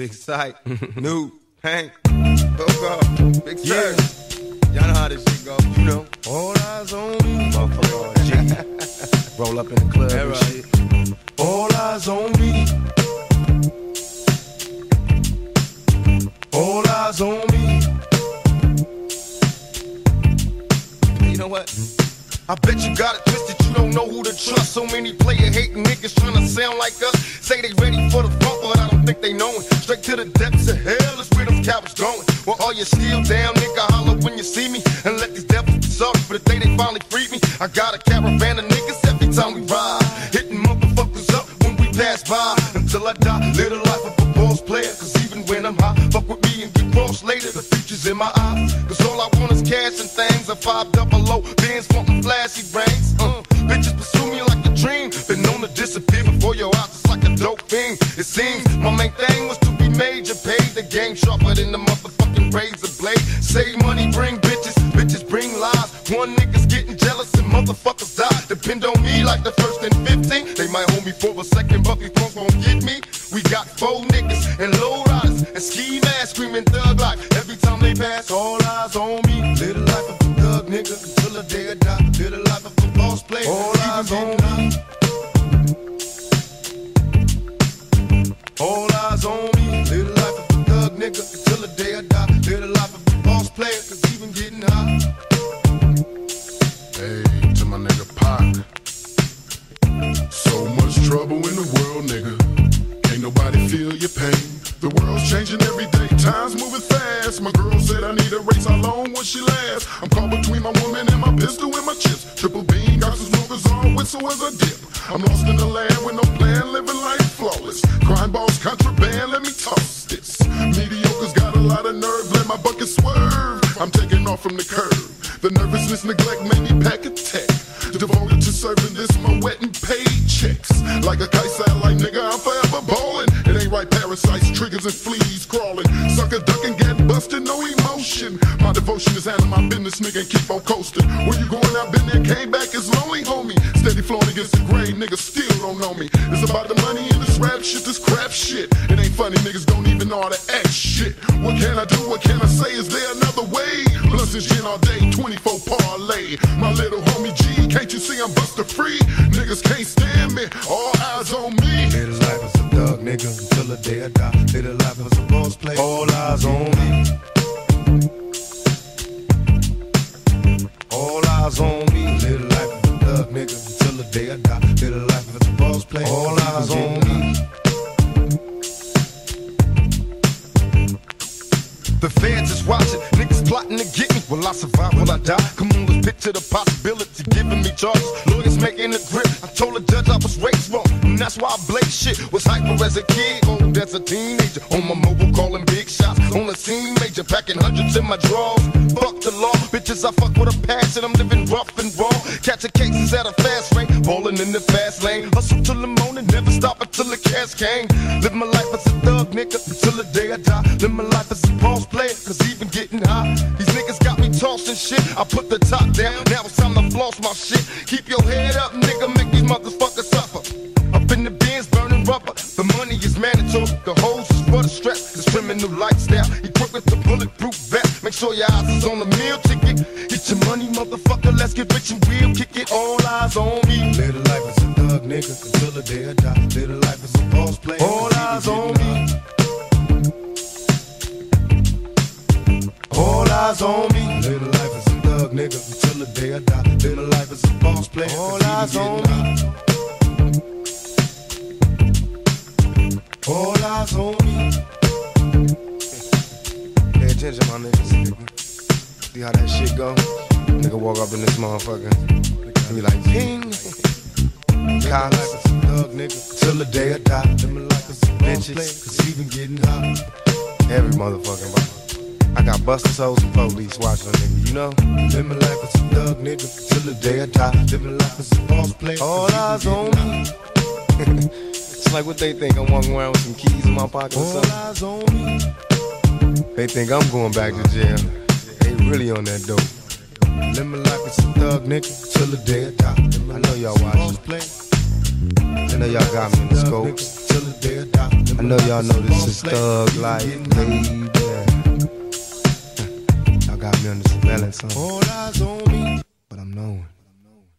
Big Syke, new, Hank, Coco, Big Sur. Y'all know how this shit go. You know. All eyes on me. Motherfucker. Roll up in the club and shit. All eyes on me. All eyes on me. You know what? I bet you got it twisted, you don't know who to trust. So many player hating niggas trying to sound like us. Say they ready for the funk, don't think they know it. Straight to the depths of hell is where them cowards going. Well, all you still down, nigga, holler when you see me. And let these devils be sorry for the day they finally freed me. I got a caravan of niggas every time we ride. Hitting motherfuckers up when we pass by. Until I die, live the life of a boss player. Cause even when I'm high, fuck with me and get crossed later. The future's in my eyes. Cause all I want is cash and things. A five double low, bands wanting flashy brains. Uh, bitches pursue me like a dream. Been known to disappear dope thing. It seems my main thing was to be major. Paid the game sharper than the motherfucking razor blade. Save money, bring bitches. Bitches bring lies. One nigga's getting jealous and motherfuckers die. Depend on me like the first and 15. They might hold me for a second, but these punks won't get me. We got four niggas and low riders and ski masks screaming thug life. Every time they pass, all eyes on me. Live the life of a thug nigga until the day I die. Live the life of a boss player. All eyes on me. World's changing every day, time's moving fast. My girl said I need a race, how long will she last? I'm caught between my woman and my pistol and my chips. Triple beam, got some smokers on, whistle as I dip. I'm lost in the land with no plan, living life flawless. Crime balls, contraband, let me toss this. Mediocre's got a lot of nerve, let my bucket swerve. I'm taking off from the curb. The nervousness, neglect made me pack a tech. Devoted to serving this, my wet and paid checks. Like a kite satellite, nigga, I'm forever ballin'. It ain't right, parasites, triggers, and fleas crawling. Sucker ducking, get busted, no emotion. My devotion is handling my business, nigga, and keep on coasting. Where you going? I've been there, came back, it's lonely, homie. Steady flowing against the grain, nigga, still don't know me. It's about the money and this rap shit, this crap shit. It ain't funny, niggas don't even know how to act shit. What can I do? What can I say? Is there another way? And gin all day, 24 parlay. My little homie G, can't you see I'm buster free? Niggas can't stand me, all eyes on me. Live life as a thug nigga until the day I die. Live life as a boss player. All eyes on me. All eyes on me. Live life of a thug nigga until the day I die. Watching, niggas plotting to get me. Will I survive? Will I die? Come on, let's picture the possibility. Giving me charges, lawyers making a grip. I told the judge I was raised wrong, and that's why I blaze shit. Was hyper as a kid, old as a teenager. On my mobile, calling big shots. On the scene, major, packing hundreds in my drawers. Fuck the law, bitches, I fuck with a passion. I'm living rough and raw. Catching cases at a fast rate, balling in the fast lane. Hustle till the until came. Live my life as a thug, nigga, until the day I die. Live my life as a boss player, cause even getting high. These niggas got me tossing shit. I put the top down, now it's time to floss my shit. Keep your head up, nigga, make these motherfuckers suffer. Up in the Benz, burning rubber. The money is mandatory, the hose is for the stress. This criminal lifestyle, equipped with the bulletproof vest. Make sure your eyes is on the meal ticket. Get your money, motherfucker, let's get rich and real. Kick it, all eyes on me. Live the life as a thug, nigga, until the day I die. Live the life as a boss player. All eyes on me. All eyes on me. Live the life as a thug, nigga, until the day I die. Live the life as a boss player. All eyes on me. All eyes on me. Pay attention, my niggas. See how that shit go? Nigga walk up in this motherfucker. And be like, ping. Nigga, till the day I die. Live my life as a bitches, cause even getting hot. Every motherfucking body. I got busted souls and police watching a nigga, you know? Live my life as a thug nigga till the day I die. Live my life as a boss player. All eyes on me. it's like what they think. I'm walking around with some keys in my pocket or something. All eyes on me. They think I'm going back to jail. They really on that dope. Live my life as a thug nigga till the day I die. I know y'all watching. I know y'all got me in the scope. I know y'all know this is thug life, baby. Y'all got me on the surveillance, huh? All eyes on me, but I'm knowing.